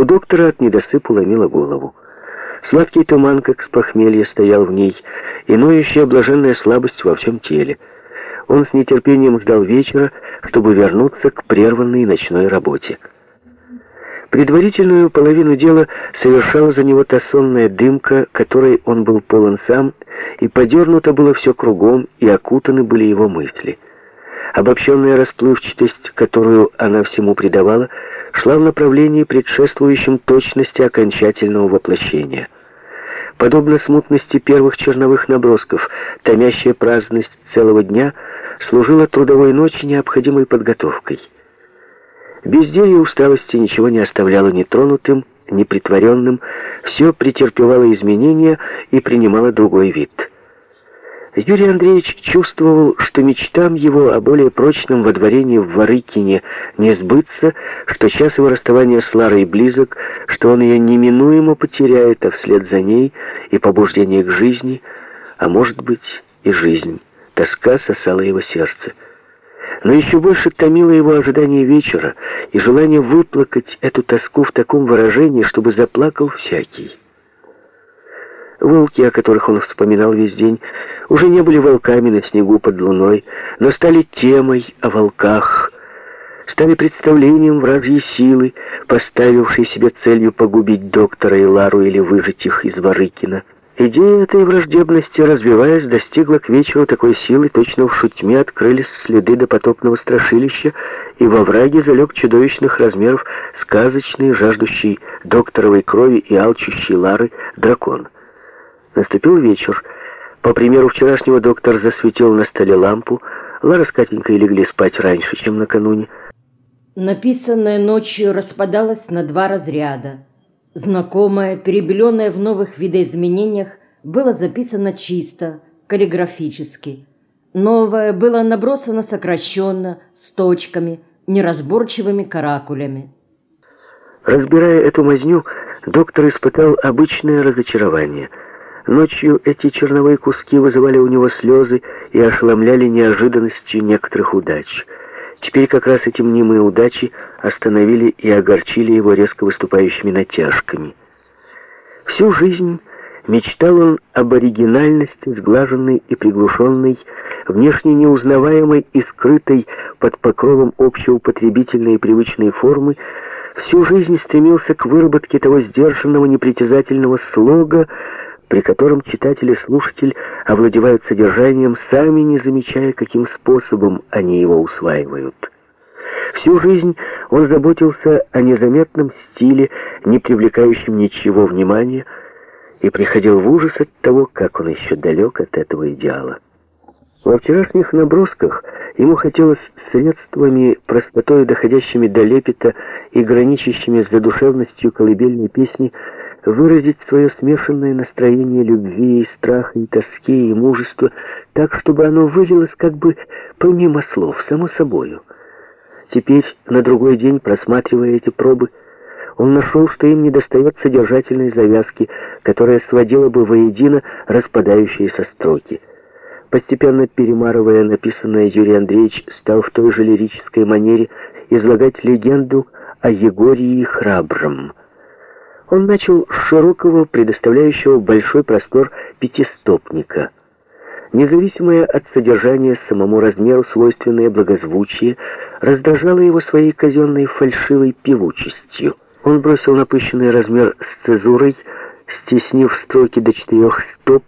У доктора от недосыпа ломила голову. Сладкий туман, как с похмелья, стоял в ней, и ноющая блаженная слабость во всем теле. Он с нетерпением ждал вечера, чтобы вернуться к прерванной ночной работе. Предварительную половину дела совершала за него та сонная дымка, которой он был полон сам, и подернуто было все кругом, и окутаны были его мысли. Обобщенная расплывчатость, которую она всему придавала, шла в направлении, предшествующем точности окончательного воплощения. Подобно смутности первых черновых набросков, томящая праздность целого дня служила трудовой ночи необходимой подготовкой. Безделье усталости ничего не оставляло нетронутым, непритворенным, все претерпевало изменения и принимало другой вид — Юрий Андреевич чувствовал, что мечтам его о более прочном водворении в Варыкине не сбыться, что час его расставания с Ларой близок, что он ее неминуемо потеряет, а вслед за ней и побуждение к жизни, а может быть и жизнь. Тоска сосала его сердце. Но еще больше томило его ожидание вечера и желание выплакать эту тоску в таком выражении, чтобы заплакал всякий. Волки, о которых он вспоминал весь день, уже не были волками на снегу под луной, но стали темой о волках, стали представлением вражьей силы, поставившей себе целью погубить доктора и Лару или выжить их из Варыкина. Идея этой враждебности, развиваясь, достигла к вечеру такой силы, точно в шутьме открылись следы допотопного страшилища, и во враге залег чудовищных размеров сказочный, жаждущий докторовой крови и алчущий Лары дракон — Наступил вечер. По примеру вчерашнего доктор засветил на столе лампу. Лара с Катенькой легли спать раньше, чем накануне. Написанное ночью распадалось на два разряда. Знакомое, перебеленное в новых видоизменениях, было записано чисто, каллиграфически. Новое было набросано сокращенно, с точками, неразборчивыми каракулями. Разбирая эту мазню, доктор испытал обычное разочарование – Ночью эти черновые куски вызывали у него слезы и ошеломляли неожиданностью некоторых удач. Теперь как раз эти мнимые удачи остановили и огорчили его резко выступающими натяжками. Всю жизнь мечтал он об оригинальности, сглаженной и приглушенной, внешне неузнаваемой и скрытой под покровом общеупотребительной и привычной формы, всю жизнь стремился к выработке того сдержанного непритязательного слога, при котором читатель и слушатель овладевают содержанием, сами не замечая, каким способом они его усваивают. Всю жизнь он заботился о незаметном стиле, не привлекающем ничего внимания, и приходил в ужас от того, как он еще далек от этого идеала. Во вчерашних набросках ему хотелось средствами, простотой, доходящими до лепета и граничащими с задушевностью колыбельной песни, выразить свое смешанное настроение любви, и страха, и тоски, и мужества, так, чтобы оно вылилось как бы помимо слов, само собою. Теперь, на другой день, просматривая эти пробы, он нашел, что им недостает содержательной завязки, которая сводила бы воедино распадающиеся строки. Постепенно перемарывая написанное, Юрий Андреевич стал в той же лирической манере излагать легенду о Егории Храбром — он начал с широкого, предоставляющего большой простор пятистопника. Независимое от содержания самому размеру свойственное благозвучие раздражало его своей казенной фальшивой певучестью. Он бросил напыщенный размер с цезурой, стеснив строки до четырех стоп,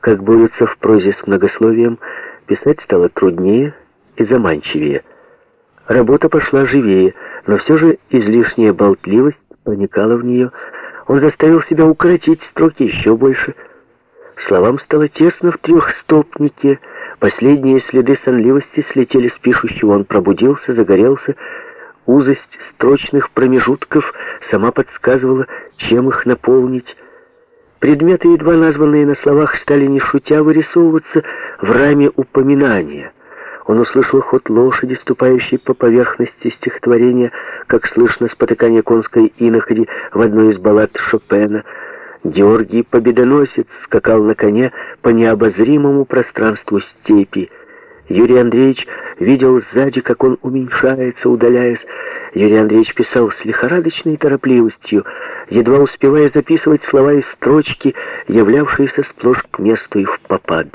как борются в прозе с многословием, писать стало труднее и заманчивее. Работа пошла живее, но все же излишняя болтливость проникала в нее, он заставил себя укоротить строки еще больше. Словам стало тесно в трехстопнике. Последние следы сонливости слетели с пишущего. Он пробудился, загорелся. Узость строчных промежутков сама подсказывала, чем их наполнить. Предметы, едва названные на словах, стали не шутя вырисовываться в раме упоминания — он услышал ход лошади, ступающей по поверхности стихотворения, как слышно спотыкание конской иноходи в одной из баллад Шопена. Георгий Победоносец скакал на коне по необозримому пространству степи. Юрий Андреевич видел сзади, как он уменьшается, удаляясь. Юрий Андреевич писал с лихорадочной торопливостью, едва успевая записывать слова и строчки, являвшиеся сплошь к месту и в попад.